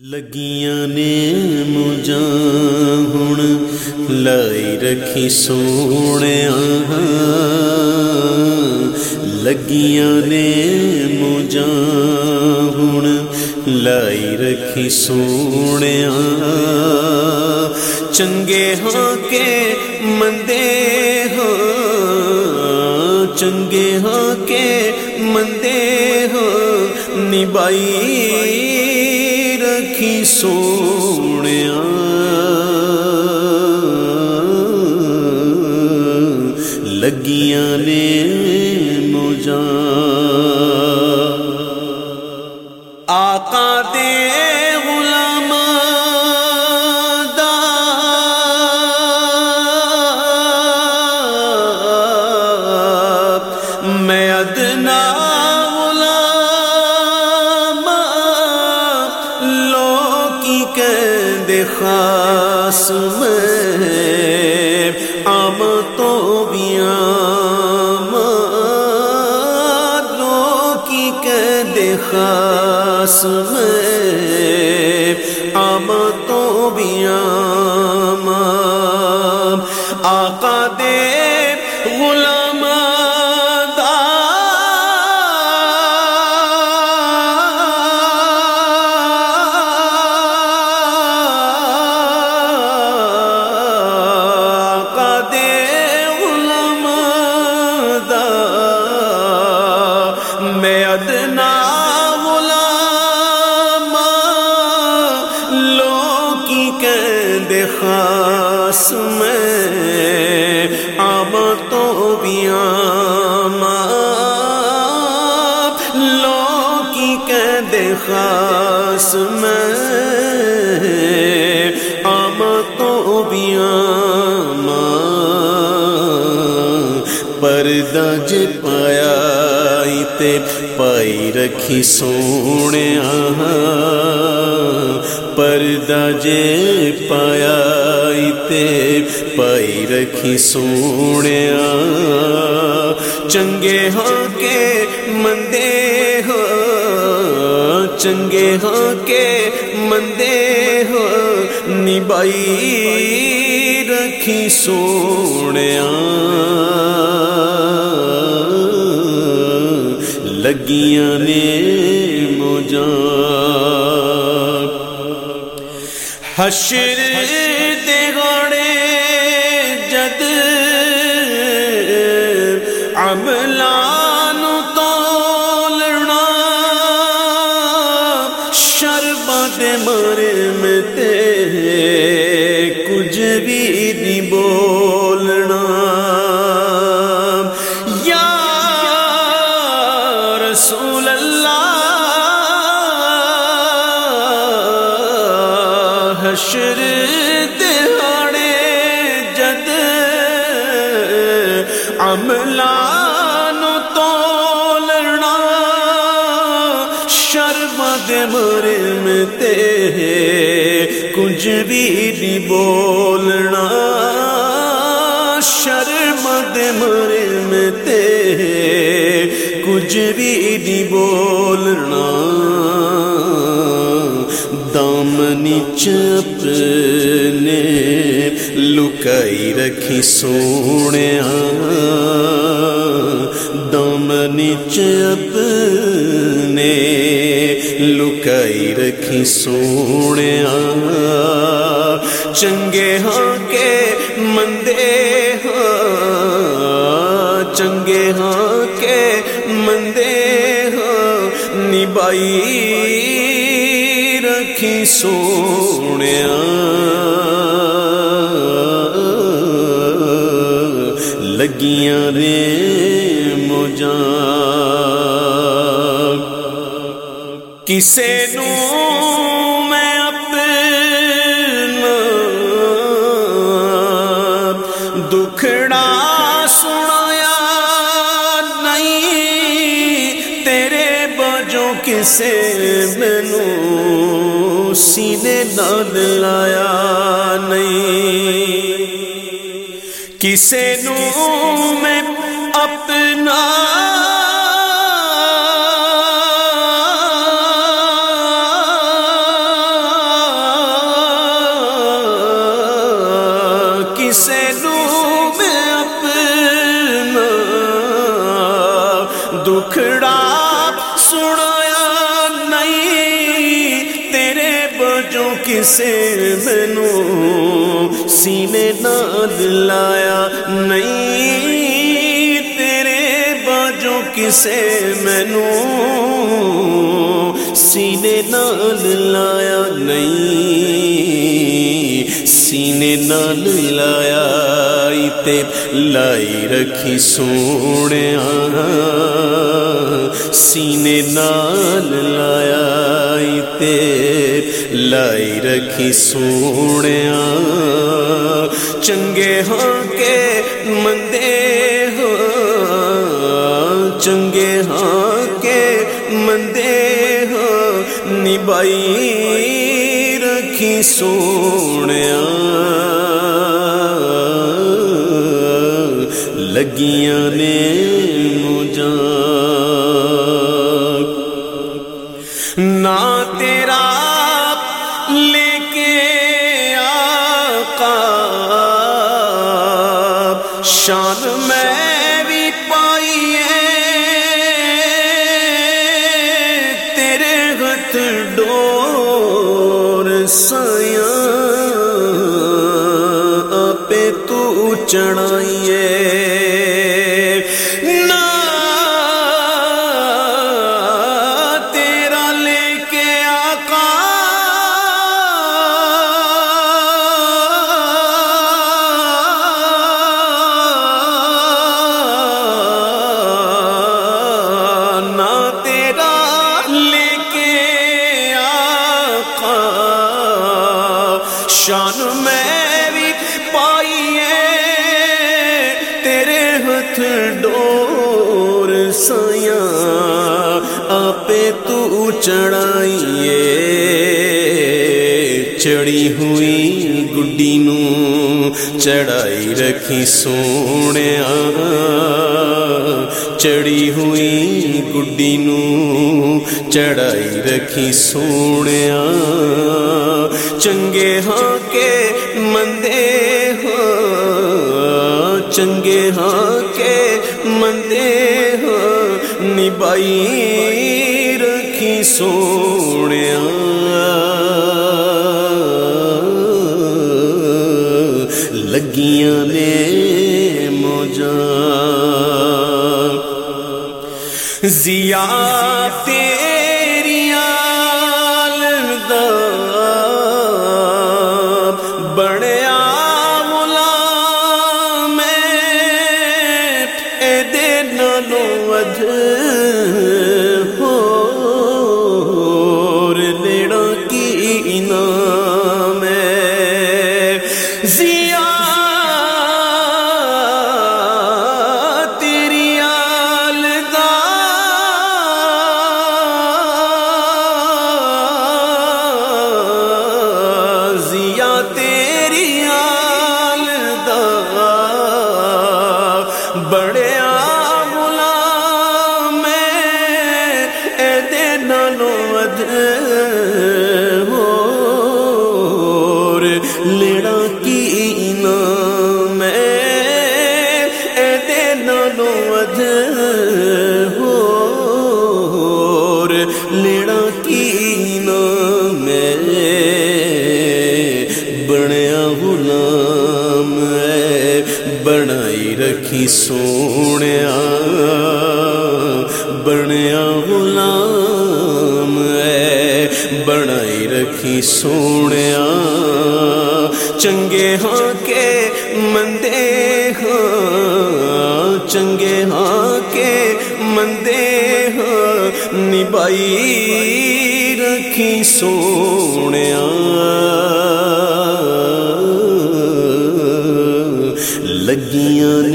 لگیاں نے مجھا ہوں لائی رکھی سونے لگیاں نے مجھا ہوں لائی رکھی سونے چنگے ہاں کے مندے ہاں چنگے ہاں کے مندے ہاں نبائی ہی سونے لگیاں نے خاص میں آم تو لو کی قید خاص میں آم تو آقا دے پاس میں تو بھی لو کی قید خاص تو بیا پردہ ج پایا تے پائی رکھی سونے پردہ جے پایا تے پائی رکھی سونے چنگے ہاں کے مندے ہو چنگے ہاں کے مندے ہو نبائی رکھی سونے لگیاں نے مجھا. حشر دے گوڑے جد عملان تولنا. شربت مرے میں تے کچھ بھی عملان تولنا شرمد مرم تے کچھ بھی نہیں بولنا۔ شرمد مرم تے کچھ بھی نہیں بولنا۔ دامنی چپ لکائی رکھی سونے دامنی چپ نے لکائی رکھی سونے چنگے ہاں کے مندے ہاں چنگے ہاں کے مندے ہاں نبائی رکھی سونے لگیاں رے مجھا کسے نو میں اپنا دکھڑا سنایا نہیں، تیرے بجوں کسے مینو سینے نال لایا نہیں۔ کسے نو میں اپنا کسے نو میں اپنا دکھڑا سنا کسے بنو سینے ناد لایا نہیں تیرے باجو کسے مینو سینے ناد لایا نہیں۔ سینے نال لایا تے لائی رکھی سونے سینے نال لایا تے لائی رکھی سونے چنگے ہاں کے مندے ہاں۔ چنگے ہاں کے مندے سونے لگیاں نے مجھا نہ تیرا لے کے آقا شان میں بھی پائیے تیرے ہتھ چڑھائیے نہ تیرا لے کے آقا نہ تیرا لے کے آقا شان چڑھائیے چڑی ہوئی گڈی نو چڑھائی رکھی سونے چڑی ہوئی گڈی نو چڑھائی رکھی سونے چنگے ہاں کے مندے ہاں چنگے ہاں کے مندے ہاں نبائی سونے لگیاں نے موجا زیا ہور لیڑا کی نام بنیا غلام ہے، بنائی رکھی سونے بنیا غلام ہے، بنائی رکھی سونے چنگے ہاں بائی رکھی سونیا لگیاں